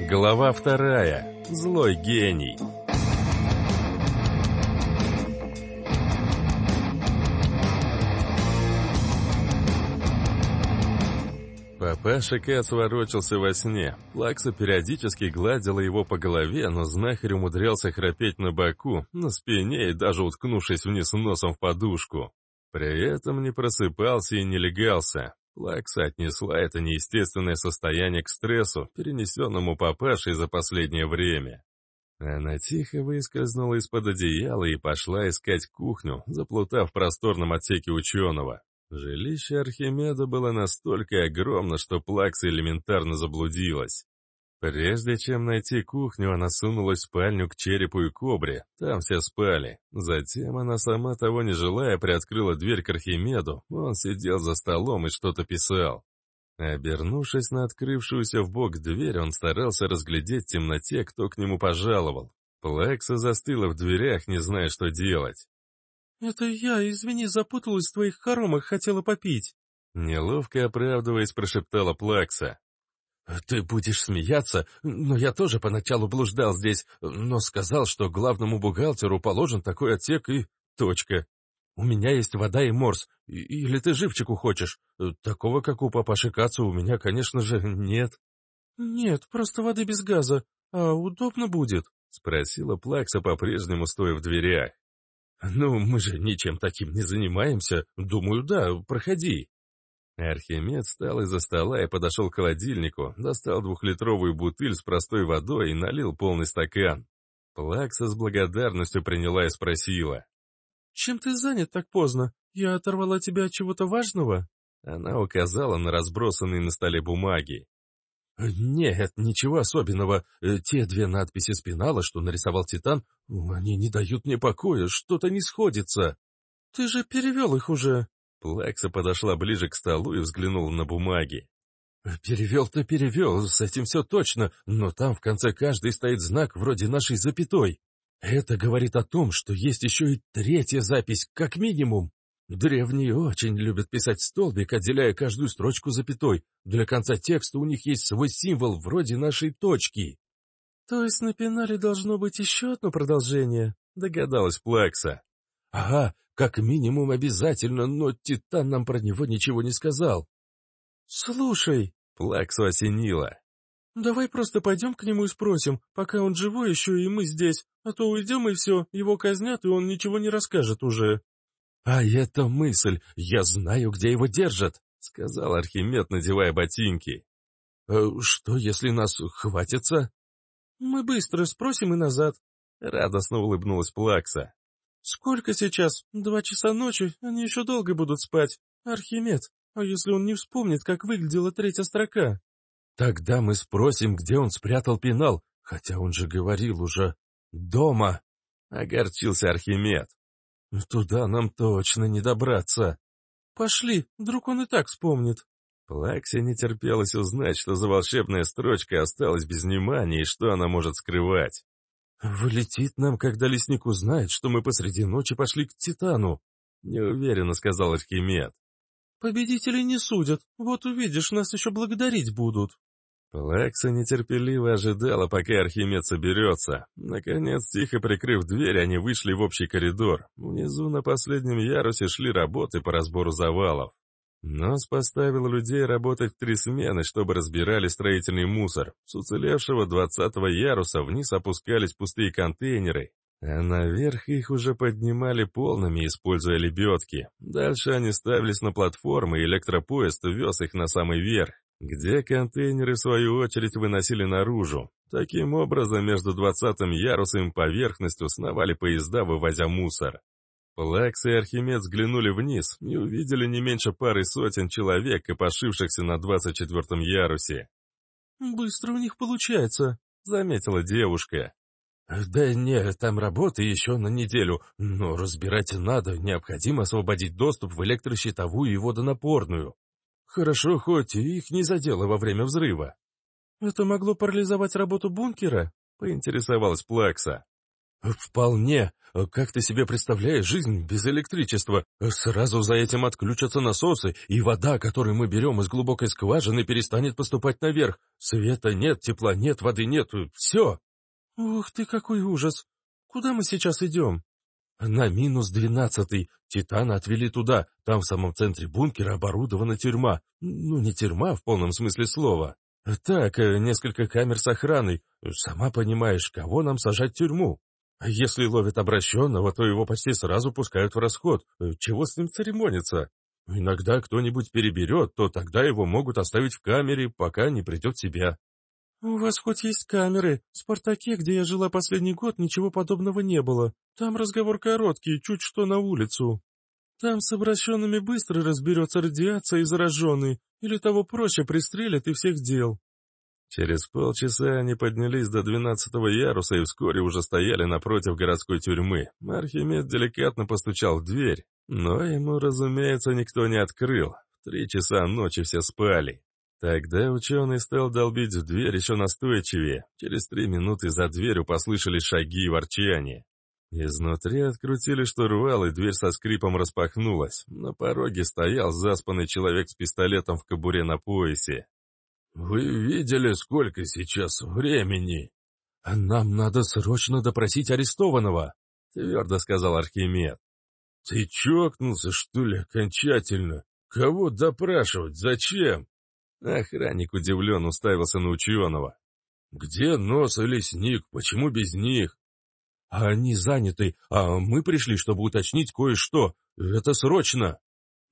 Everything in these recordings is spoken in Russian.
Глава вторая. Злой гений. Папаша Кац ворочался во сне. Плакса периодически гладила его по голове, но знахарь умудрялся храпеть на боку, на спине и даже уткнувшись вниз носом в подушку. При этом не просыпался и не легался. Плакса отнесла это неестественное состояние к стрессу, перенесенному папашей за последнее время. Она тихо выскользнула из-под одеяла и пошла искать кухню, заплутав в просторном отсеке ученого. Жилище Архимеда было настолько огромно, что Плакса элементарно заблудилась. Прежде чем найти кухню, она сунулась в спальню к черепу и кобре. Там все спали. Затем она, сама того не желая, приоткрыла дверь к Архимеду. Он сидел за столом и что-то писал. Обернувшись на открывшуюся в бок дверь, он старался разглядеть в темноте, кто к нему пожаловал. Плакса застыла в дверях, не зная, что делать. «Это я, извини, запуталась в твоих хоромах, хотела попить». Неловко оправдываясь, прошептала Плакса. «Ты будешь смеяться, но я тоже поначалу блуждал здесь, но сказал, что главному бухгалтеру положен такой отсек и точка. У меня есть вода и морс, или ты живчику хочешь? Такого, как у папаши Кацу, у меня, конечно же, нет». «Нет, просто воды без газа, а удобно будет?» — спросила Плакса, по-прежнему стоя в дверях. «Ну, мы же ничем таким не занимаемся. Думаю, да, проходи». Архимед встал из-за стола и подошел к холодильнику, достал двухлитровую бутыль с простой водой и налил полный стакан. Плакса с благодарностью приняла и спросила. «Чем ты занят так поздно? Я оторвала тебя от чего-то важного?» Она указала на разбросанные на столе бумаги. «Нет, ничего особенного. Э, те две надписи с пенала, что нарисовал Титан, они не дают мне покоя, что-то не сходится». «Ты же перевел их уже», Плакса подошла ближе к столу и взглянула на бумаги. «Перевел-то перевел, с этим все точно, но там в конце каждой стоит знак вроде нашей запятой. Это говорит о том, что есть еще и третья запись, как минимум. Древние очень любят писать столбик, отделяя каждую строчку запятой. Для конца текста у них есть свой символ, вроде нашей точки». «То есть на пенале должно быть еще одно продолжение?» — догадалась Плакса. «Ага, как минимум обязательно, но Титан нам про него ничего не сказал. «Слушай», — Плаксу осенило, — «давай просто пойдем к нему и спросим, пока он живой еще и мы здесь, а то уйдем и все, его казнят, и он ничего не расскажет уже». «А это мысль, я знаю, где его держат», — сказал Архимед, надевая ботинки. «Э, «Что, если нас хватится?» «Мы быстро спросим и назад», — радостно улыбнулась Плакса. «Сколько сейчас? Два часа ночи? Они еще долго будут спать. Архимед, а если он не вспомнит, как выглядела третья строка?» «Тогда мы спросим, где он спрятал пенал, хотя он же говорил уже «дома», — огорчился Архимед. «Туда нам точно не добраться». «Пошли, вдруг он и так вспомнит». Плаксе не терпелось узнать, что за волшебная строчка осталась без внимания и что она может скрывать. «Вылетит нам, когда лесник узнает, что мы посреди ночи пошли к Титану», — неуверенно сказал Архимед. «Победителей не судят, вот увидишь, нас еще благодарить будут». Плакса нетерпеливо ожидала, пока Архимед соберется. Наконец, тихо прикрыв дверь, они вышли в общий коридор. Внизу на последнем ярусе шли работы по разбору завалов. Нос поставил людей работать в три смены, чтобы разбирали строительный мусор. С уцелевшего двадцатого яруса вниз опускались пустые контейнеры, а наверх их уже поднимали полными, используя лебедки. Дальше они ставились на платформы, и электропоезд вез их на самый верх, где контейнеры, в свою очередь, выносили наружу. Таким образом, между двадцатым ярусом и поверхностью сновали поезда, вывозя мусор. Плакс и Архимед взглянули вниз и увидели не меньше пары сотен человек, копошившихся на двадцать четвертом ярусе. «Быстро у них получается», — заметила девушка. «Да нет, там работы еще на неделю, но разбирать надо, необходимо освободить доступ в электрощитовую и водонапорную. Хорошо, хоть их не задело во время взрыва». «Это могло парализовать работу бункера?» — поинтересовалась Плакса. «Вполне. Как ты себе представляешь жизнь без электричества? Сразу за этим отключатся насосы, и вода, которую мы берем из глубокой скважины, перестанет поступать наверх. Света нет, тепла нет, воды нет, все!» «Ух ты, какой ужас! Куда мы сейчас идем?» «На минус двенадцатый. Титана отвели туда. Там в самом центре бункера оборудована тюрьма. Ну, не тюрьма в полном смысле слова. Так, э, несколько камер с охраной. Сама понимаешь, кого нам сажать в тюрьму?» Если ловят обращенного, то его почти сразу пускают в расход. Чего с ним церемониться? Иногда кто-нибудь переберет, то тогда его могут оставить в камере, пока не придет в себя. «У вас хоть есть камеры. В «Спартаке», где я жила последний год, ничего подобного не было. Там разговор короткий, чуть что на улицу. Там с обращенными быстро разберется радиация и зараженный, или того проще пристрелят и всех дел. Через полчаса они поднялись до двенадцатого яруса и вскоре уже стояли напротив городской тюрьмы. Архимед деликатно постучал в дверь, но ему, разумеется, никто не открыл. В три часа ночи все спали. Тогда ученый стал долбить в дверь еще настойчивее. Через три минуты за дверью послышались шаги и ворчание. Изнутри открутили штурвал, и дверь со скрипом распахнулась. На пороге стоял заспанный человек с пистолетом в кобуре на поясе. «Вы видели, сколько сейчас времени?» «Нам надо срочно допросить арестованного», — твердо сказал Архимед. «Ты чокнулся, что ли, окончательно? Кого допрашивать? Зачем?» Охранник удивленно уставился на ученого. «Где нос и лесник? Почему без них?» «Они заняты, а мы пришли, чтобы уточнить кое-что. Это срочно!»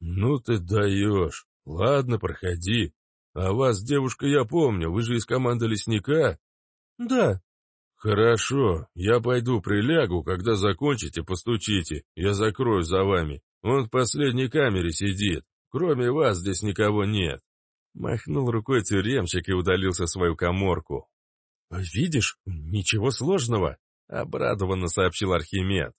«Ну ты даешь. Ладно, проходи. «А вас, девушка, я помню, вы же из команды лесника?» «Да». «Хорошо, я пойду прилягу, когда закончите, постучите, я закрою за вами. Он в последней камере сидит, кроме вас здесь никого нет». Махнул рукой тюремщик и удалился в свою коморку. «Видишь, ничего сложного», — обрадованно сообщил Архимед.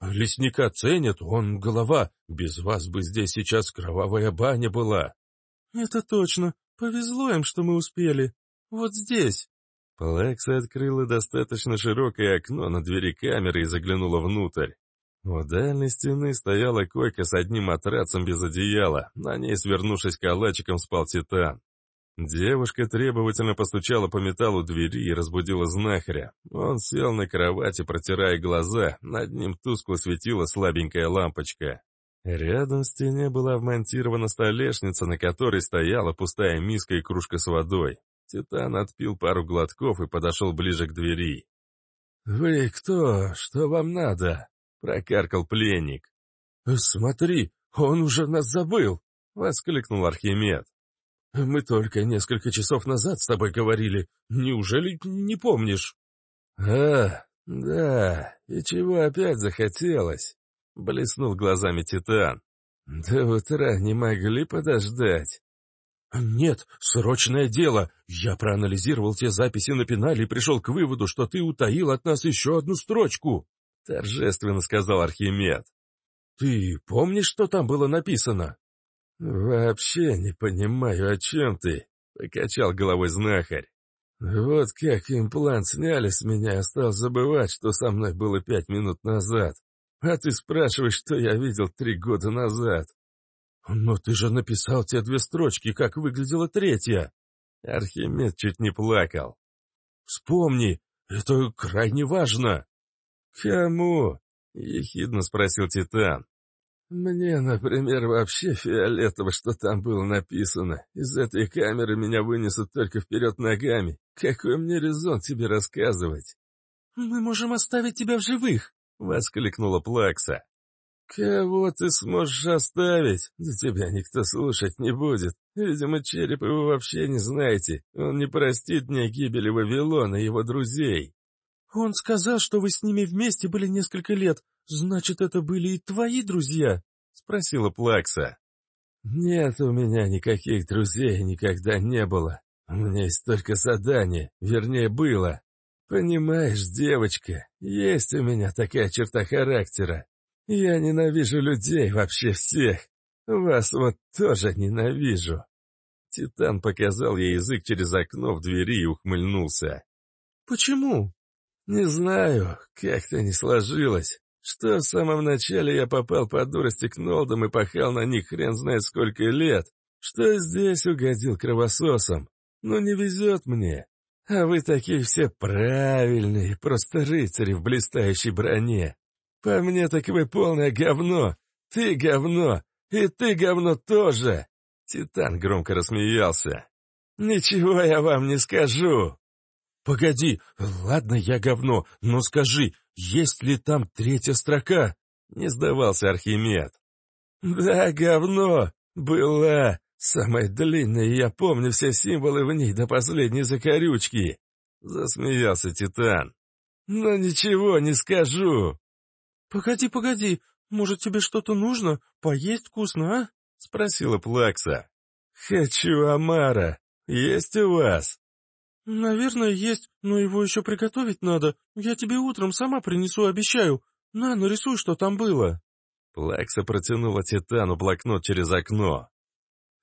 «Лесника ценят, он голова. Без вас бы здесь сейчас кровавая баня была». «Это точно. «Повезло им, что мы успели. Вот здесь». Плакса открыла достаточно широкое окно на двери камеры и заглянула внутрь. У дальней стены стояла койка с одним матрацем без одеяла, на ней, свернувшись калачиком, спал Титан. Девушка требовательно постучала по металлу двери и разбудила знахаря. Он сел на кровати, протирая глаза, над ним тускло светила слабенькая лампочка. Рядом в стене была вмонтирована столешница, на которой стояла пустая миска и кружка с водой. Титан отпил пару глотков и подошел ближе к двери. «Вы кто? Что вам надо?» — прокаркал пленник. «Смотри, он уже нас забыл!» — воскликнул Архимед. «Мы только несколько часов назад с тобой говорили. Неужели не помнишь?» «А, да, и чего опять захотелось?» Блеснул глазами Титан. «До утра не могли подождать?» «Нет, срочное дело. Я проанализировал те записи на пенале и пришел к выводу, что ты утаил от нас еще одну строчку», — торжественно сказал Архимед. «Ты помнишь, что там было написано?» «Вообще не понимаю, о чем ты», — покачал головой знахарь. «Вот как имплант сняли с меня, стал забывать, что со мной было пять минут назад. А ты спрашиваешь, что я видел три года назад. Но ты же написал те две строчки, как выглядела третья. Архимед чуть не плакал. Вспомни, это крайне важно. Кому? Ехидно спросил Титан. Мне, например, вообще фиолетово, что там было написано. Из этой камеры меня вынесут только вперед ногами. Какой мне резон тебе рассказывать? Мы можем оставить тебя в живых, — воскликнула Плакса. «Кого ты сможешь оставить? За тебя никто слушать не будет. Видимо, Черепа вы вообще не знаете. Он не простит мне гибели Вавилона и его друзей». «Он сказал, что вы с ними вместе были несколько лет. Значит, это были и твои друзья?» — спросила Плакса. «Нет у меня никаких друзей никогда не было. У меня есть только задание, вернее, было. «Понимаешь, девочка, есть у меня такая черта характера. Я ненавижу людей вообще всех. Вас вот тоже ненавижу». Титан показал ей язык через окно в двери и ухмыльнулся. «Почему?» Не знаю, как-то не сложилось. Что в самом начале я попал по дурости к Нолдам и пахал на них хрен знает сколько лет, что здесь угодил кровососом. Ну не везет мне. А вы такие все правильные, просто рыцари в блистающей броне. По мне так вы полное говно. Ты говно, и ты говно тоже. Титан громко рассмеялся. «Ничего я вам не скажу!» «Погоди, ладно, я говно, но скажи, есть ли там третья строка?» Не сдавался Архимед. «Да, говно! Была! Самая длинная, я помню все символы в ней до последней закорючки!» Засмеялся Титан. «Но ничего не скажу!» «Погоди, погоди, может тебе что-то нужно? Поесть вкусно, а?» Спросила Плакса. «Хочу Амара. Есть у вас?» «Наверное, есть, но его еще приготовить надо. Я тебе утром сама принесу, обещаю. На, нарисуй, что там было». Плакса протянула Титану блокнот через окно.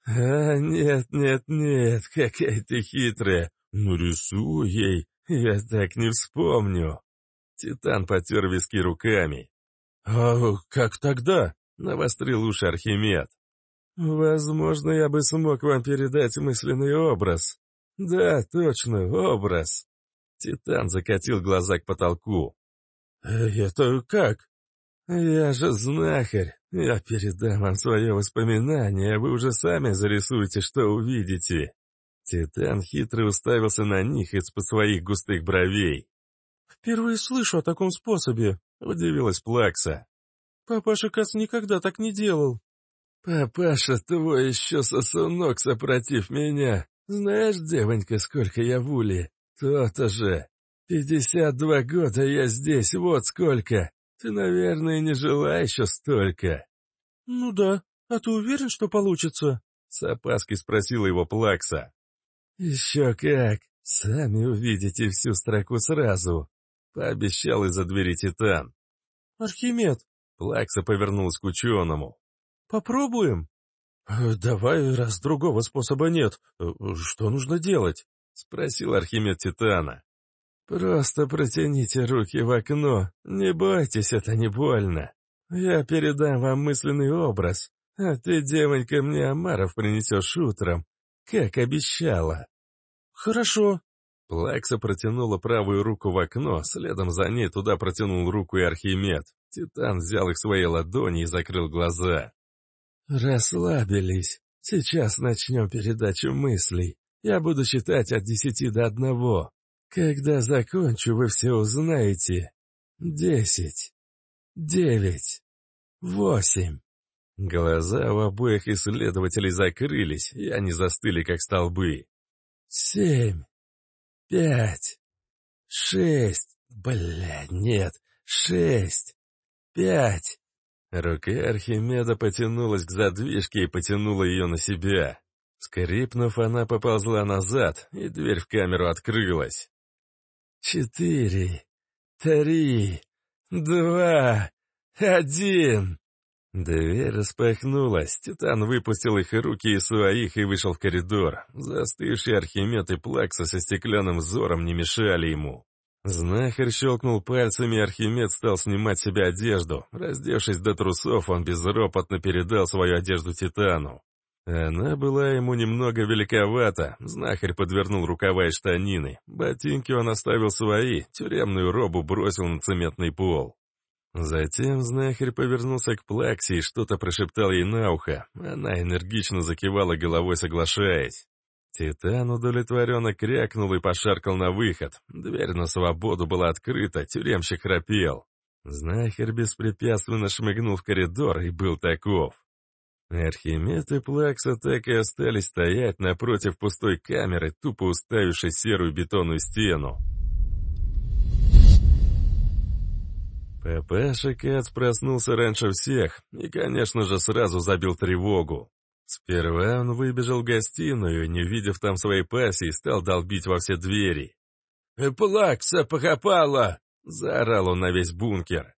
«А, нет, нет, нет, какая ты хитрая. Нарисуй ей, я так не вспомню». Титан потер виски руками. «А как тогда?» — навострил уши Архимед. «Возможно, я бы смог вам передать мысленный образ. Да, точно, образ». Титан закатил глаза к потолку. «Э, «Это как?» «Я же знахарь. Я передам вам свое воспоминание, а вы уже сами зарисуете, что увидите». Титан хитро уставился на них из-под своих густых бровей. «Впервые слышу о таком способе», — удивилась Плакса. «Папаша Кас никогда так не делал». «Папаша твой еще сосунок, сопротив меня. Знаешь, девонька, сколько я в уле? То-то же. Пятьдесят два года я здесь, вот сколько. Ты, наверное, не жила еще столько». «Ну да. А ты уверен, что получится?» С опаской спросила его Плакса. «Еще как. Сами увидите всю строку сразу», — пообещал из-за двери Титан. «Архимед!» — Плакса повернулась к ученому. «Попробуем?» «Э, «Давай, раз другого способа нет. Э, что нужно делать?» — спросил Архимед Титана. «Просто протяните руки в окно. Не бойтесь, это не больно. Я передам вам мысленный образ, а ты, девонька, мне Амаров принесешь утром, как обещала». «Хорошо». Плакса протянула правую руку в окно, следом за ней туда протянул руку и Архимед. Титан взял их в свои ладони и закрыл глаза. «Расслабились. Сейчас начнем передачу мыслей. Я буду считать от десяти до одного. Когда закончу, вы все узнаете. Десять. Девять. Восемь». Глаза у обоих исследователей закрылись, и они застыли, как столбы. «Семь. Пять. Шесть. Бля, нет. Шесть. Пять. Рука Архимеда потянулась к задвижке и потянула ее на себя. Скрипнув, она поползла назад, и дверь в камеру открылась. «Четыре, три, два, один!» Дверь распахнулась, Титан выпустил их руки из своих и вышел в коридор. Застывший Архимед и Плакса со стеклянным взором не мешали ему. Знахарь щелкнул пальцами, Архимед стал снимать себе одежду. Раздевшись до трусов, он безропотно передал свою одежду Титану. Она была ему немного великовата, знахарь подвернул рукава и штанины. Ботинки он оставил свои, тюремную робу бросил на цементный пол. Затем знахарь повернулся к Плаксе и что-то прошептал ей на ухо. Она энергично закивала головой, соглашаясь. Титан удовлетворенно крякнул и пошаркал на выход. Дверь на свободу была открыта, тюремщик храпел. Знахарь беспрепятственно шмыгнул в коридор и был таков. Архимед и Плакса так и остались стоять напротив пустой камеры, тупо уставившей серую бетонную стену. Папаша Кац проснулся раньше всех и, конечно же, сразу забил тревогу. Сперва он выбежал в гостиную, не увидев там своей пассии, стал долбить во все двери. «Э, «Плакса покопала!» — заорал он на весь бункер.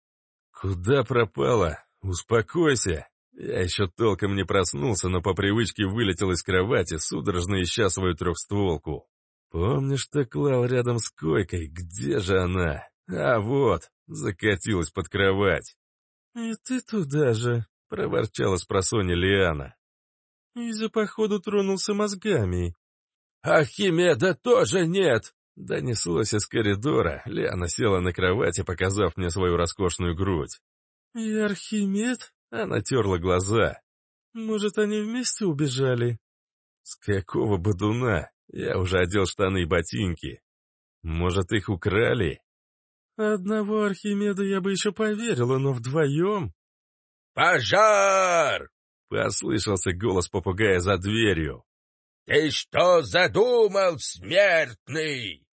«Куда пропала? Успокойся!» Я еще толком не проснулся, но по привычке вылетел из кровати, судорожно ища свою трехстволку. Помнишь, ты клал рядом с койкой? Где же она? А вот, закатилась под кровать. «И ты туда же», — проворчала с просони Лиана. «Из-за походу тронулся мозгами». «Архимеда тоже нет!» Донеслось из коридора. Лиана села на кровати, показав мне свою роскошную грудь. «И Архимед?» Она терла глаза. «Может, они вместе убежали?» «С какого бодуна? Я уже одел штаны и ботинки. Может, их украли?» «Одного Архимеда я бы еще поверила, но вдвоем...» «Пожар!» — послышался голос попугая за дверью. «Ты что задумал, смертный?»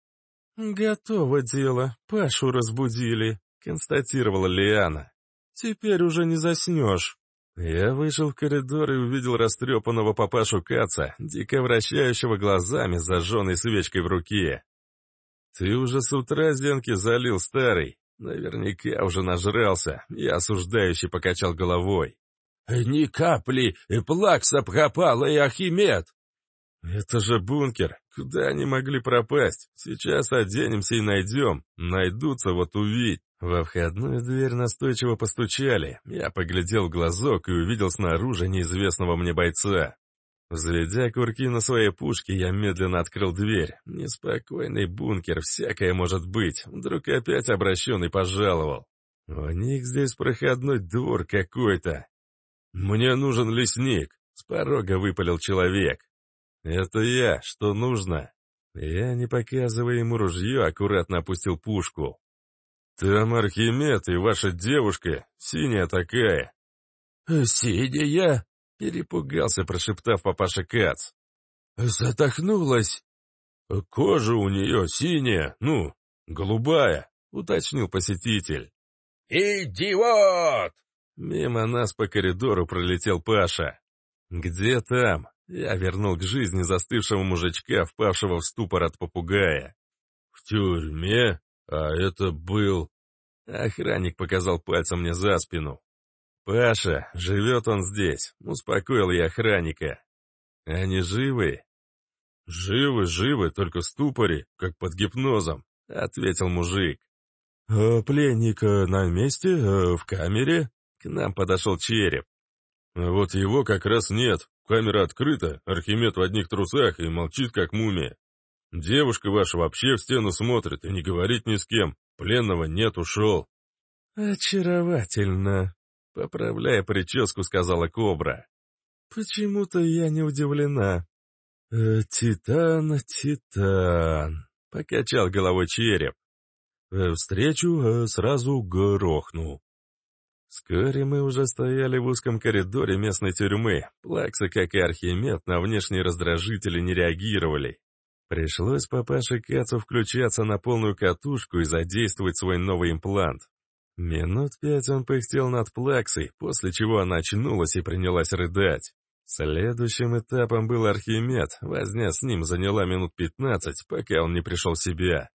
«Готово дело. Пашу разбудили», — констатировала Лиана. «Теперь уже не заснешь». Я вышел в коридор и увидел растрепанного папашу Каца, дико вращающего глазами зажженной свечкой в руке. «Ты уже с утра зенки залил, старый. Наверняка уже нажрался». Я осуждающий покачал головой. «Ни капли, и плакса пропала, и Ахимед!» «Это же бункер. Куда они могли пропасть? Сейчас оденемся и найдем. Найдутся, вот увидь». Во входную дверь настойчиво постучали. Я поглядел в глазок и увидел снаружи неизвестного мне бойца. Взведя курки на своей пушке, я медленно открыл дверь. Неспокойный бункер, всякое может быть. Вдруг опять обращенный пожаловал. У них здесь проходной двор какой-то. «Мне нужен лесник», — с порога выпалил человек. «Это я, что нужно?» Я, не показывая ему ружье, аккуратно опустил пушку. «Там Архимед и ваша девушка, синяя такая». «Синяя?» — перепугался, прошептав папаша Кац. «Затохнулась». «Кожа у нее синяя, ну, голубая», — уточнил посетитель. «Идиот!» Мимо нас по коридору пролетел Паша. «Где там?» Я вернул к жизни застывшего мужичка, впавшего в ступор от попугая. «В тюрьме? А это был...» Охранник показал пальцем мне за спину. «Паша, живет он здесь», — успокоил я охранника. «Они живы?» «Живы, живы, только в ступоре, как под гипнозом», — ответил мужик. «А пленник на месте, э, в камере?» К нам подошел череп. «Вот его как раз нет. Камера открыта, Архимед в одних трусах и молчит, как мумия. Девушка ваша вообще в стену смотрит и не говорит ни с кем. Пленного нет, ушел». «Очаровательно», — поправляя прическу, сказала Кобра. «Почему-то я не удивлена». «Э, «Титан, Титан», — покачал головой череп. «Э, «Встречу э, сразу грохну». Вскоре мы уже стояли в узком коридоре местной тюрьмы. Плакса, как и Архимед, на внешние раздражители не реагировали. Пришлось папаше Кацу включаться на полную катушку и задействовать свой новый имплант. Минут пять он пыхтел над плаксой, после чего она очнулась и принялась рыдать. Следующим этапом был Архимед, возня с ним заняла минут пятнадцать, пока он не пришел в себя.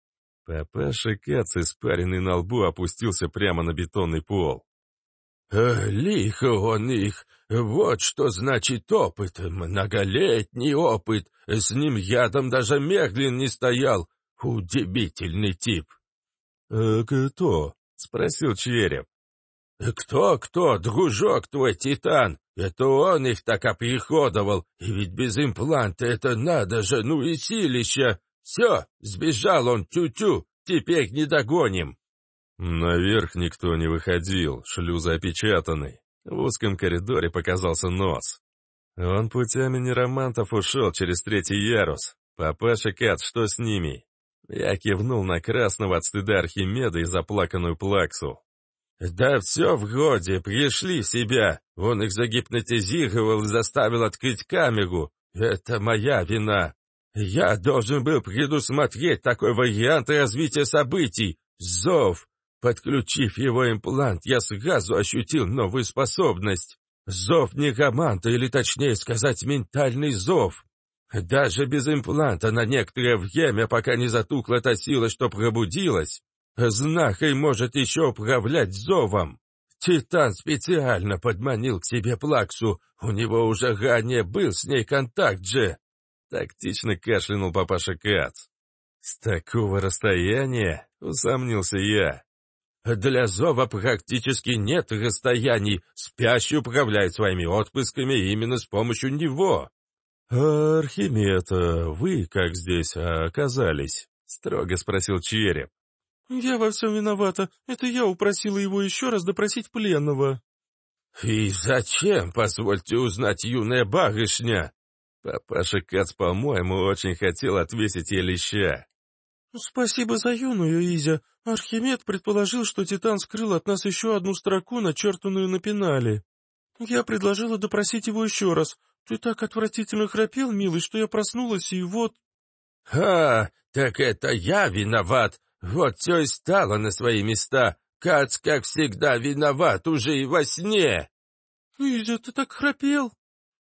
Папаша Кац, испаренный на лбу, опустился прямо на бетонный пол. Э, «Лихо он их, вот что значит опыт, многолетний опыт, с ним ядом даже Меглин не стоял, удивительный тип». «Э, кто?» — спросил Череп. «Кто-кто, дружок твой, Титан, это он их так оприходовал, и ведь без импланта это надо же, ну и силища. Все, сбежал он, тю-тю, теперь не догоним». Наверх никто не выходил, шлюзы опечатаны. В узком коридоре показался нос. Он путями неромантов ушел через третий ярус. Папаша Кат, что с ними? Я кивнул на красного от стыда Архимеда и заплаканную плаксу. «Да все в годе, пришли в себя. Он их загипнотизировал и заставил открыть камеру. Это моя вина. Я должен был предусмотреть такой вариант развития событий. Зов. Подключив его имплант, я сразу ощутил новую способность. Зов негаманта, или точнее сказать, ментальный зов. Даже без импланта на некоторое время, пока не затухла та сила, что пробудилась, знахой может еще управлять зовом. Титан специально подманил к себе Плаксу, у него уже ранее был с ней контакт же. Тактично кашлянул папаша Кац. «С такого расстояния?» — усомнился я. «Для зова практически нет расстояний. Спящий управляет своими отпусками именно с помощью него». «А Архимед, вы как здесь оказались?» — строго спросил Череп. «Я во всем виновата. Это я упросила его еще раз допросить пленного». «И зачем, позвольте узнать, юная барышня?» Папаша Кац, по-моему, очень хотел отвесить ей леща. «Спасибо за юную, Изя. Архимед предположил, что Титан скрыл от нас еще одну строку, начертанную на пенале. Я предложила допросить его еще раз. Ты так отвратительно храпел, милый, что я проснулась, и вот...» «Ха, так это я виноват. Вот все и стало на свои места. Кац, как всегда, виноват уже и во сне!» «Изя, ты так храпел!»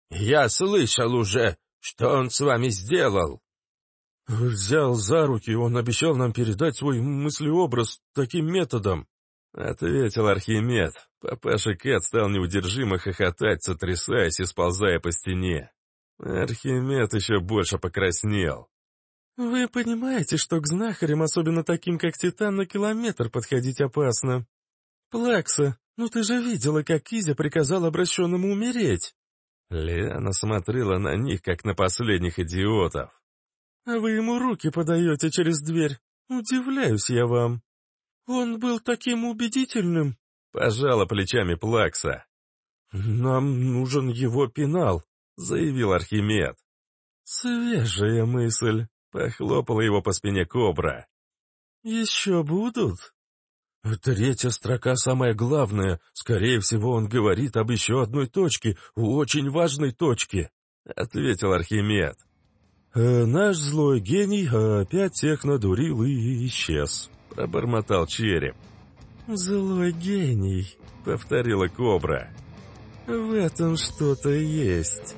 «Я слышал уже, что он с вами сделал!» «Взял за руки, он обещал нам передать свой мыслеобраз таким методом», — ответил Архимед. Папаша Кэт стал неудержимо хохотать, сотрясаясь и сползая по стене. Архимед еще больше покраснел. «Вы понимаете, что к знахарям, особенно таким, как Титан, на километр подходить опасно? Плакса, ну ты же видела, как Изя приказал обращенному умереть!» Лиана смотрела на них, как на последних идиотов. А вы ему руки подаете через дверь. Удивляюсь я вам. Он был таким убедительным. Пожала плечами Плакса. Нам нужен его пенал, заявил Архимед. Свежая мысль. Похлопала его по спине кобра. Еще будут? Третья строка самая главная. Скорее всего, он говорит об еще одной точке, очень важной точке, ответил Архимед. Э, «Наш злой гений опять всех надурил и исчез», — пробормотал череп. «Злой гений», — повторила кобра. «В этом что-то есть».